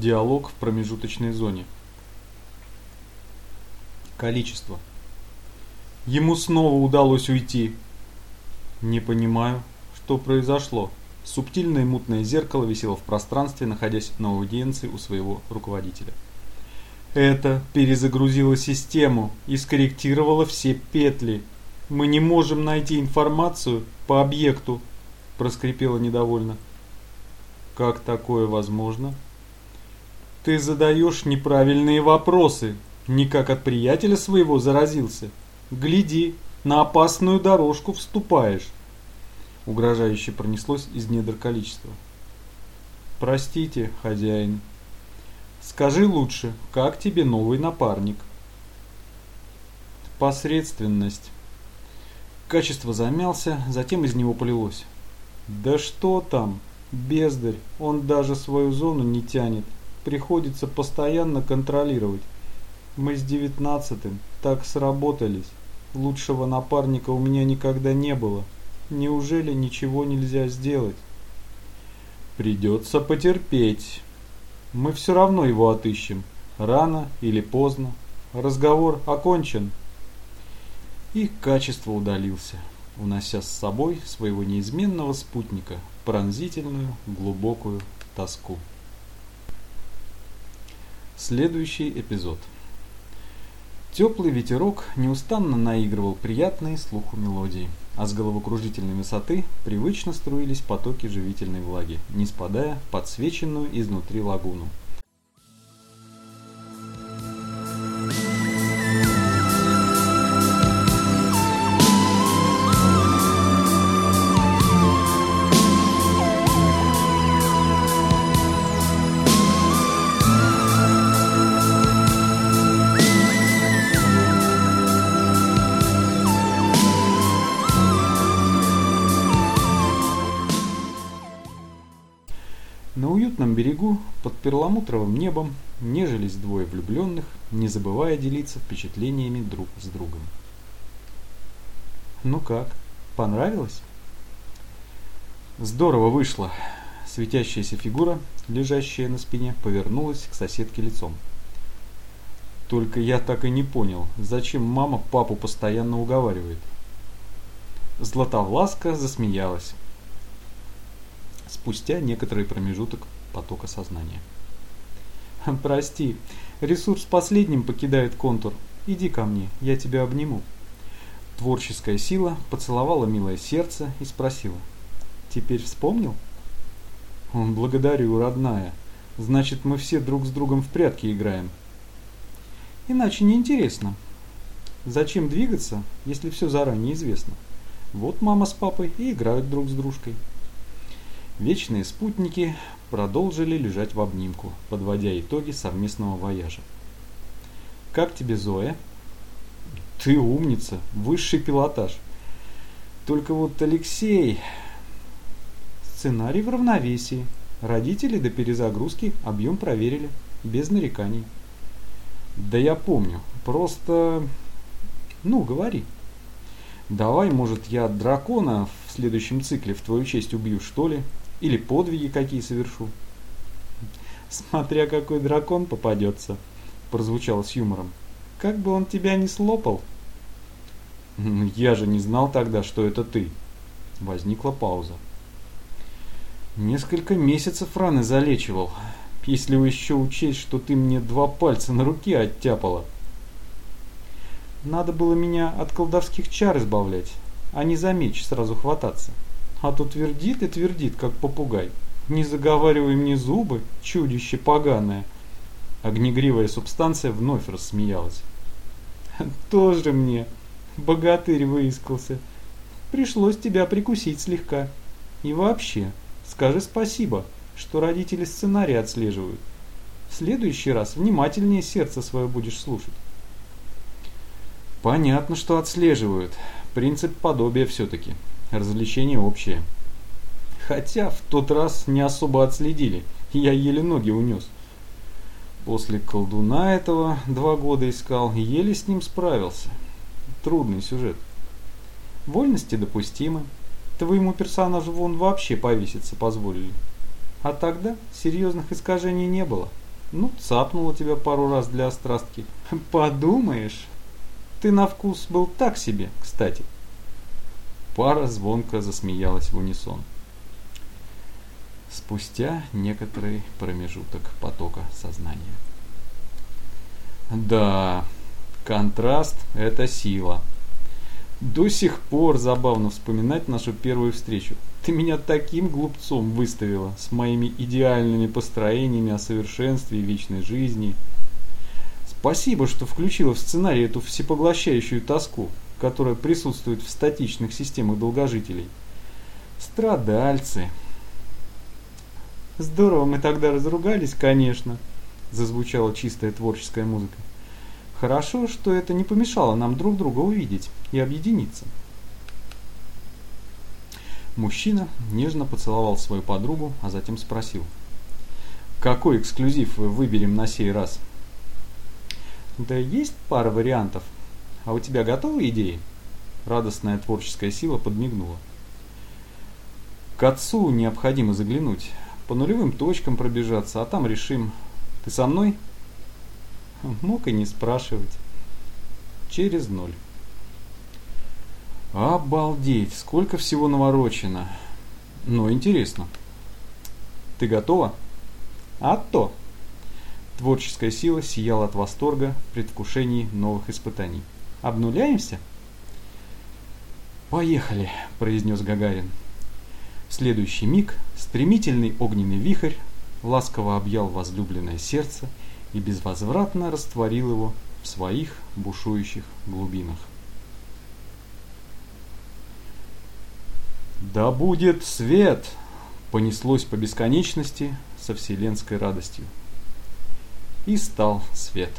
Диалог в промежуточной зоне. Количество. Ему снова удалось уйти. Не понимаю, что произошло. Субтильное мутное зеркало висело в пространстве, находясь на аудиенции у своего руководителя. Это перезагрузило систему и скорректировало все петли. Мы не можем найти информацию по объекту, проскрипела недовольно. Как такое возможно? Ты задаешь неправильные вопросы, не как от приятеля своего заразился. Гляди, на опасную дорожку вступаешь. Угрожающе пронеслось из недр количества. Простите, хозяин. Скажи лучше, как тебе новый напарник? Посредственность. Качество замялся, затем из него полилось. Да что там, бездарь, он даже свою зону не тянет приходится постоянно контролировать. Мы с девятнадцатым так сработались. Лучшего напарника у меня никогда не было. Неужели ничего нельзя сделать? Придется потерпеть. Мы все равно его отыщем. Рано или поздно. Разговор окончен. И качество удалился, унося с собой своего неизменного спутника, пронзительную, глубокую тоску. Следующий эпизод. Теплый ветерок неустанно наигрывал приятные слуху мелодии, а с головокружительной высоты привычно струились потоки живительной влаги, не спадая в подсвеченную изнутри лагуну. Берегу, под перламутровым небом, нежились двое влюбленных, не забывая делиться впечатлениями друг с другом. «Ну как, понравилось?» «Здорово вышло!» Светящаяся фигура, лежащая на спине, повернулась к соседке лицом. «Только я так и не понял, зачем мама папу постоянно уговаривает?» Златовласка засмеялась. Спустя некоторый промежуток потока сознания. «Прости, ресурс последним покидает контур. Иди ко мне, я тебя обниму». Творческая сила поцеловала милое сердце и спросила. «Теперь вспомнил?» «Благодарю, родная. Значит, мы все друг с другом в прятки играем». «Иначе неинтересно. Зачем двигаться, если все заранее известно? Вот мама с папой и играют друг с дружкой». Вечные спутники продолжили лежать в обнимку, подводя итоги совместного вояжа. «Как тебе, Зоя?» «Ты умница, высший пилотаж. Только вот Алексей...» «Сценарий в равновесии. Родители до перезагрузки объем проверили, без нареканий». «Да я помню, просто...» «Ну, говори». «Давай, может, я дракона в следующем цикле в твою честь убью, что ли?» Или подвиги какие совершу. Смотря какой дракон попадется, прозвучало с юмором. Как бы он тебя не слопал. Я же не знал тогда, что это ты. Возникла пауза. Несколько месяцев раны залечивал, если еще учесть, что ты мне два пальца на руке оттяпала. Надо было меня от колдовских чар избавлять, а не за меч сразу хвататься а то твердит и твердит, как попугай. Не заговаривай мне зубы, чудище поганое. Огнегривая субстанция вновь рассмеялась. Тоже мне, богатырь выискался. Пришлось тебя прикусить слегка. И вообще, скажи спасибо, что родители сценарий отслеживают. В следующий раз внимательнее сердце свое будешь слушать. Понятно, что отслеживают. Принцип подобия все-таки развлечение общее. Хотя в тот раз не особо отследили, я еле ноги унес. После колдуна этого два года искал, еле с ним справился. Трудный сюжет. Вольности допустимы. Твоему персонажу вон вообще повеситься позволили. А тогда серьезных искажений не было. Ну, цапнула тебя пару раз для острастки. Подумаешь. Ты на вкус был так себе, кстати. Пара звонко засмеялась в унисон. Спустя некоторый промежуток потока сознания. Да, контраст – это сила. До сих пор забавно вспоминать нашу первую встречу. Ты меня таким глупцом выставила, с моими идеальными построениями о совершенстве и вечной жизни. Спасибо, что включила в сценарий эту всепоглощающую тоску, которая присутствует в статичных системах долгожителей. Страдальцы. Здорово мы тогда разругались, конечно, зазвучала чистая творческая музыка. Хорошо, что это не помешало нам друг друга увидеть и объединиться. Мужчина нежно поцеловал свою подругу, а затем спросил. «Какой эксклюзив выберем на сей раз?» «Да есть пара вариантов. А у тебя готовы идеи?» Радостная творческая сила подмигнула. «К отцу необходимо заглянуть, по нулевым точкам пробежаться, а там решим. Ты со мной?» Мог и не спрашивать. Через ноль. Обалдеть, сколько всего наворочено. Но интересно. Ты готова? А то. Творческая сила сияла от восторга в предвкушении новых испытаний. Обнуляемся? Поехали, произнес Гагарин. В следующий миг стремительный огненный вихрь ласково объял возлюбленное сердце и безвозвратно растворил его в своих бушующих глубинах. «Да будет свет!» понеслось по бесконечности со вселенской радостью. И стал свет.